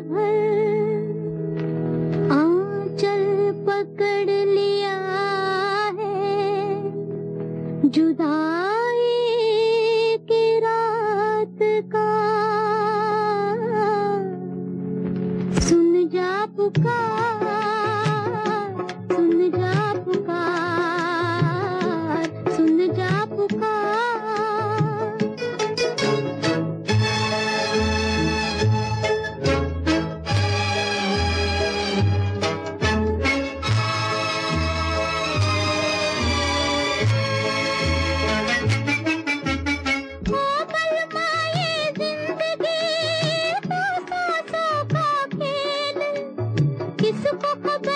भर आंचल पकड़ लिया जुदाई की रात का। सुन किसको खबर